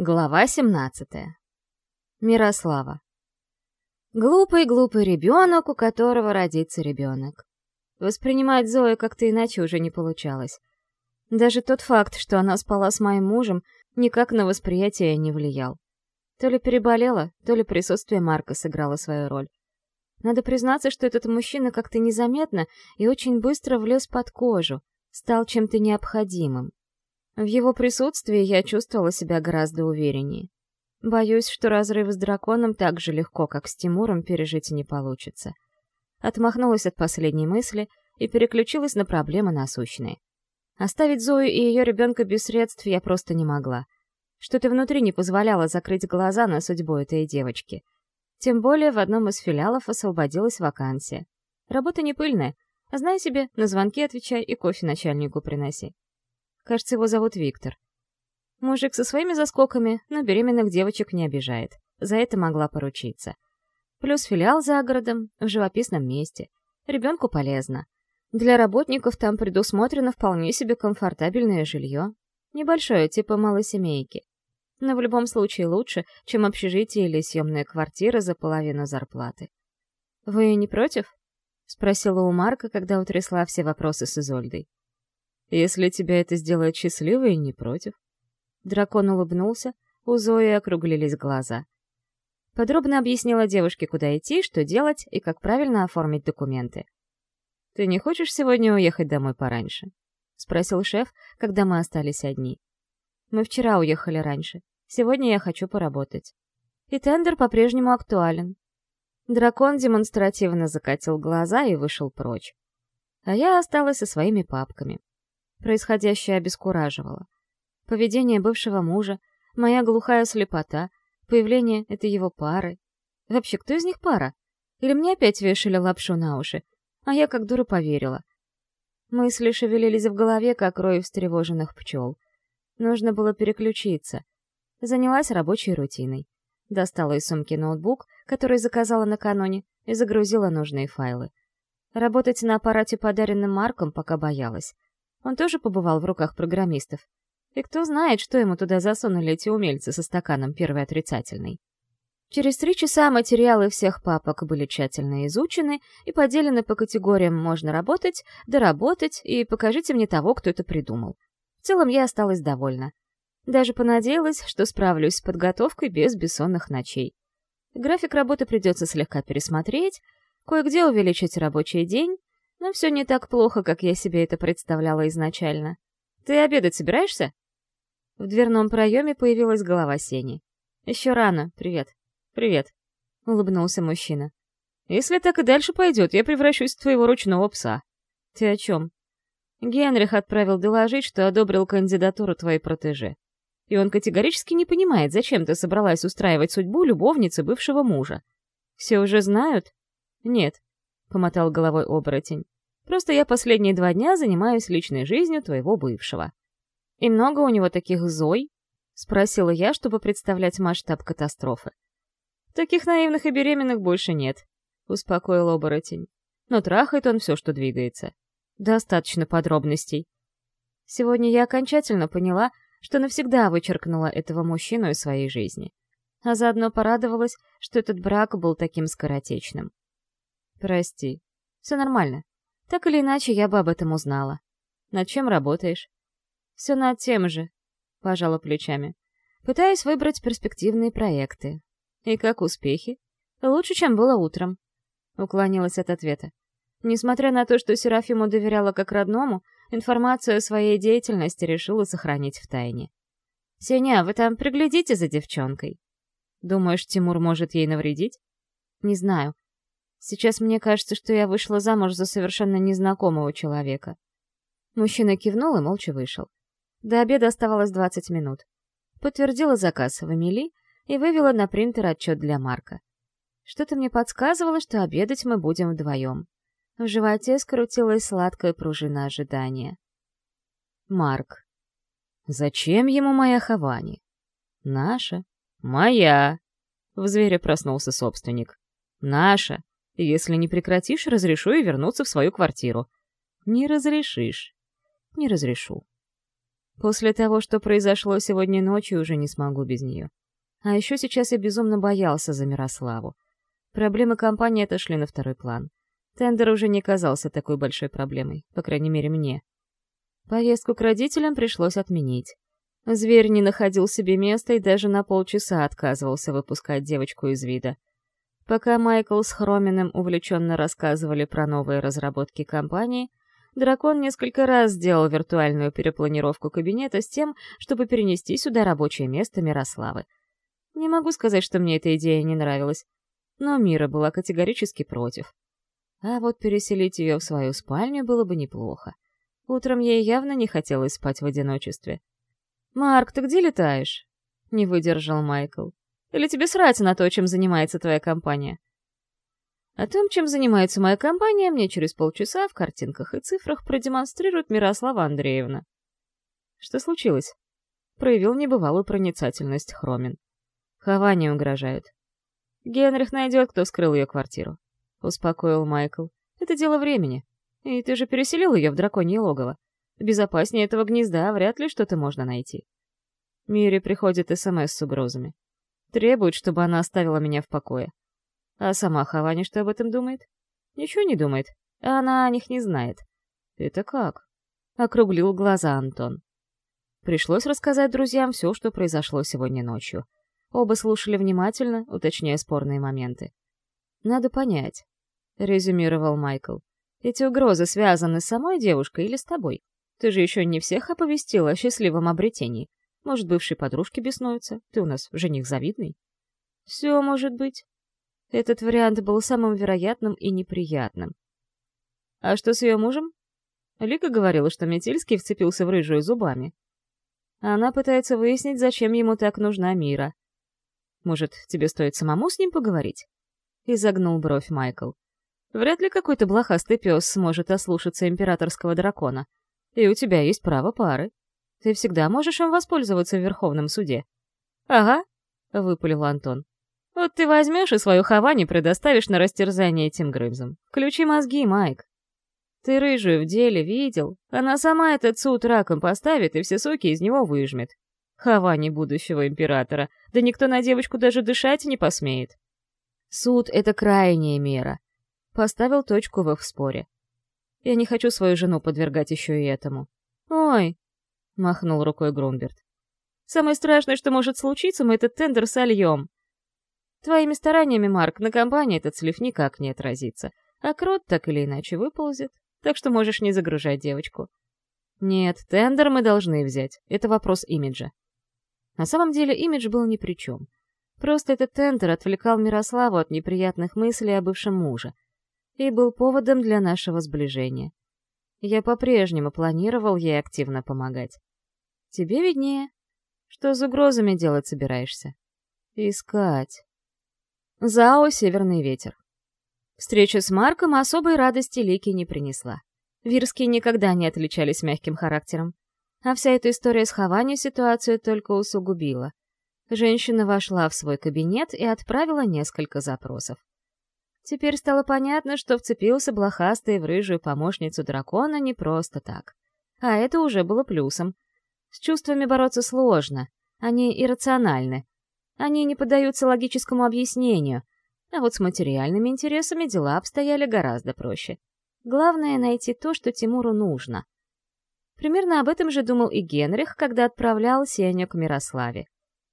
Глава 17. Мирослава. Глупый-глупый ребенок, у которого родится ребенок. Воспринимать Зою как-то иначе уже не получалось. Даже тот факт, что она спала с моим мужем, никак на восприятие не влиял. То ли переболела, то ли присутствие Марка сыграло свою роль. Надо признаться, что этот мужчина как-то незаметно и очень быстро влез под кожу, стал чем-то необходимым. В его присутствии я чувствовала себя гораздо увереннее. Боюсь, что разрыв с драконом так же легко, как с Тимуром, пережить не получится. Отмахнулась от последней мысли и переключилась на проблемы насущные. Оставить Зою и ее ребенка без средств я просто не могла. Что-то внутри не позволяло закрыть глаза на судьбу этой девочки. Тем более в одном из филиалов освободилась вакансия. Работа не пыльная. а Знай себе, на звонки отвечай и кофе начальнику приноси. Кажется, его зовут Виктор. Мужик со своими заскоками, но беременных девочек не обижает. За это могла поручиться. Плюс филиал за городом, в живописном месте. Ребенку полезно. Для работников там предусмотрено вполне себе комфортабельное жилье. Небольшое, типа малосемейки. Но в любом случае лучше, чем общежитие или съемная квартира за половину зарплаты. «Вы не против?» — спросила у Марка, когда утрясла все вопросы с Изольдой. Если тебя это сделает счастливой, не против. Дракон улыбнулся, у Зои округлились глаза. Подробно объяснила девушке, куда идти, что делать и как правильно оформить документы. «Ты не хочешь сегодня уехать домой пораньше?» — спросил шеф, когда мы остались одни. «Мы вчера уехали раньше. Сегодня я хочу поработать». И тендер по-прежнему актуален. Дракон демонстративно закатил глаза и вышел прочь. А я осталась со своими папками. Происходящее обескураживало. Поведение бывшего мужа, моя глухая слепота, появление этой его пары. Вообще, кто из них пара? Или мне опять вешали лапшу на уши? А я как дура поверила. Мысли шевелились в голове, как рой встревоженных пчел. Нужно было переключиться. Занялась рабочей рутиной. Достала из сумки ноутбук, который заказала накануне, и загрузила нужные файлы. Работать на аппарате, подаренным Марком, пока боялась. Он тоже побывал в руках программистов. И кто знает, что ему туда засунули эти умельцы со стаканом первой отрицательной. Через три часа материалы всех папок были тщательно изучены и поделены по категориям «можно работать», «доработать» и «покажите мне того, кто это придумал». В целом я осталась довольна. Даже понадеялась, что справлюсь с подготовкой без бессонных ночей. График работы придется слегка пересмотреть, кое-где увеличить рабочий день, но все не так плохо, как я себе это представляла изначально. Ты обедать собираешься? В дверном проеме появилась голова Сени. Еще рано, привет. Привет. Улыбнулся мужчина. Если так и дальше пойдет, я превращусь в твоего ручного пса. Ты о чем? Генрих отправил доложить, что одобрил кандидатуру твоей протеже. И он категорически не понимает, зачем ты собралась устраивать судьбу любовницы бывшего мужа. Все уже знают? Нет. — помотал головой оборотень. «Просто я последние два дня занимаюсь личной жизнью твоего бывшего». «И много у него таких зой?» — спросила я, чтобы представлять масштаб катастрофы. «Таких наивных и беременных больше нет», — успокоил оборотень. «Но трахает он все, что двигается. Достаточно подробностей». Сегодня я окончательно поняла, что навсегда вычеркнула этого мужчину из своей жизни. А заодно порадовалась, что этот брак был таким скоротечным. «Прости. Все нормально. Так или иначе, я бы об этом узнала. Над чем работаешь?» «Все над тем же», — пожала плечами. «Пытаюсь выбрать перспективные проекты. И как успехи? Лучше, чем было утром», — уклонилась от ответа. Несмотря на то, что Серафиму доверяла как родному, информацию о своей деятельности решила сохранить в тайне. «Сеня, вы там приглядите за девчонкой?» «Думаешь, Тимур может ей навредить?» «Не знаю. Сейчас мне кажется, что я вышла замуж за совершенно незнакомого человека. Мужчина кивнул и молча вышел. До обеда оставалось 20 минут. Подтвердила заказ в Эмили и вывела на принтер отчет для Марка. Что-то мне подсказывало, что обедать мы будем вдвоем. В животе скрутилась сладкая пружина ожидания. Марк. «Зачем ему моя Хавани?» «Наша». «Моя!» В звере проснулся собственник. «Наша. Если не прекратишь, разрешу и вернуться в свою квартиру. Не разрешишь. Не разрешу. После того, что произошло сегодня ночью, уже не смогу без нее. А еще сейчас я безумно боялся за Мирославу. Проблемы компании отошли на второй план. Тендер уже не казался такой большой проблемой, по крайней мере, мне. Поездку к родителям пришлось отменить. Зверь не находил себе места и даже на полчаса отказывался выпускать девочку из вида — Пока Майкл с Хроминым увлеченно рассказывали про новые разработки компании, Дракон несколько раз сделал виртуальную перепланировку кабинета с тем, чтобы перенести сюда рабочее место Мирославы. Не могу сказать, что мне эта идея не нравилась, но Мира была категорически против. А вот переселить ее в свою спальню было бы неплохо. Утром ей явно не хотелось спать в одиночестве. «Марк, ты где летаешь?» — не выдержал Майкл. Или тебе срать на то, чем занимается твоя компания? О том, чем занимается моя компания, мне через полчаса в картинках и цифрах продемонстрирует Мирослава Андреевна. Что случилось? Проявил небывалую проницательность Хромин. Хованию угрожают. Генрих найдет, кто скрыл ее квартиру. Успокоил Майкл. Это дело времени. И ты же переселил ее в драконье логово. Безопаснее этого гнезда вряд ли что-то можно найти. Мире приходит СМС с угрозами. Требует, чтобы она оставила меня в покое. А сама Хавани что об этом думает? Ничего не думает. Она о них не знает. Это как? Округлил глаза Антон. Пришлось рассказать друзьям все, что произошло сегодня ночью. Оба слушали внимательно, уточняя спорные моменты. «Надо понять», — резюмировал Майкл. «Эти угрозы связаны с самой девушкой или с тобой? Ты же еще не всех оповестил о счастливом обретении. Может, бывшие подружки беснуются? Ты у нас жених завидный?» «Все может быть». Этот вариант был самым вероятным и неприятным. «А что с ее мужем?» Лика говорила, что Метельский вцепился в рыжую зубами. Она пытается выяснить, зачем ему так нужна Мира. «Может, тебе стоит самому с ним поговорить?» — изогнул бровь Майкл. «Вряд ли какой-то блохастый пес сможет ослушаться императорского дракона. И у тебя есть право пары». Ты всегда можешь им воспользоваться в Верховном суде». «Ага», — выпалил Антон. «Вот ты возьмешь и свою хавани предоставишь на растерзание этим грымзам. Включи мозги, Майк». «Ты рыжую в деле видел? Она сама этот суд раком поставит и все соки из него выжмет. Хавани будущего императора. Да никто на девочку даже дышать не посмеет». «Суд — это крайняя мера», — поставил точку в их споре. «Я не хочу свою жену подвергать еще и этому». «Ой, махнул рукой Грумберт. Самое страшное, что может случиться, мы этот тендер сольем. Твоими стараниями, Марк, на компании этот слив никак не отразится, а крот так или иначе выползет, так что можешь не загружать девочку. Нет, тендер мы должны взять, это вопрос имиджа. На самом деле имидж был ни при чем. Просто этот тендер отвлекал Мирославу от неприятных мыслей о бывшем муже и был поводом для нашего сближения. Я по-прежнему планировал ей активно помогать. Тебе виднее. Что с угрозами делать собираешься? Искать. Зао «Северный ветер». Встреча с Марком особой радости Лики не принесла. Вирские никогда не отличались мягким характером. А вся эта история с Хавани ситуацию только усугубила. Женщина вошла в свой кабинет и отправила несколько запросов. Теперь стало понятно, что вцепился блохастый в рыжую помощницу дракона не просто так. А это уже было плюсом — с чувствами бороться сложно, они иррациональны. Они не поддаются логическому объяснению, а вот с материальными интересами дела обстояли гораздо проще. Главное — найти то, что Тимуру нужно. Примерно об этом же думал и Генрих, когда отправлял Сеню к Мирославе.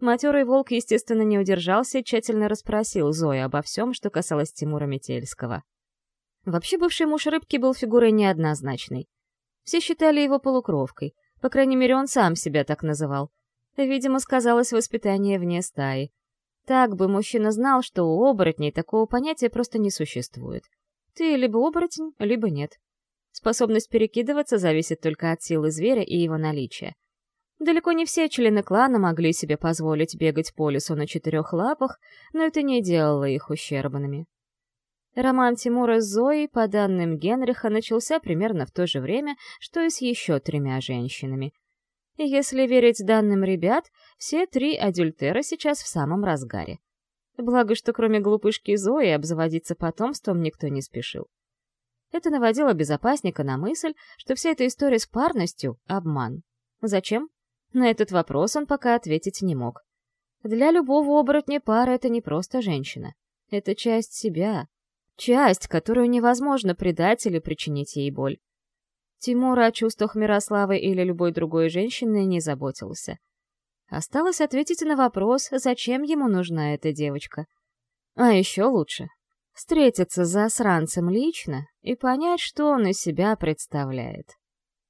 Матерый волк, естественно, не удержался и тщательно расспросил Зою обо всем, что касалось Тимура Метельского. Вообще бывший муж рыбки был фигурой неоднозначной. Все считали его полукровкой — по крайней мере, он сам себя так называл. Видимо, сказалось воспитание вне стаи. Так бы мужчина знал, что у оборотней такого понятия просто не существует. Ты либо оборотень, либо нет. Способность перекидываться зависит только от силы зверя и его наличия. Далеко не все члены клана могли себе позволить бегать по лесу на четырех лапах, но это не делало их ущербными. Роман Тимура с Зоей, по данным Генриха, начался примерно в то же время, что и с еще тремя женщинами. И если верить данным ребят, все три адюльтера сейчас в самом разгаре. Благо, что кроме глупышки Зои обзаводиться потомством никто не спешил. Это наводило безопасника на мысль, что вся эта история с парностью — обман. Зачем? На этот вопрос он пока ответить не мог. Для любого оборотня пара — это не просто женщина. Это часть себя, часть, которую невозможно предать или причинить ей боль. Тимур о чувствах Мирославы или любой другой женщины не заботился. Осталось ответить на вопрос, зачем ему нужна эта девочка. А еще лучше — встретиться с засранцем лично и понять, что он из себя представляет.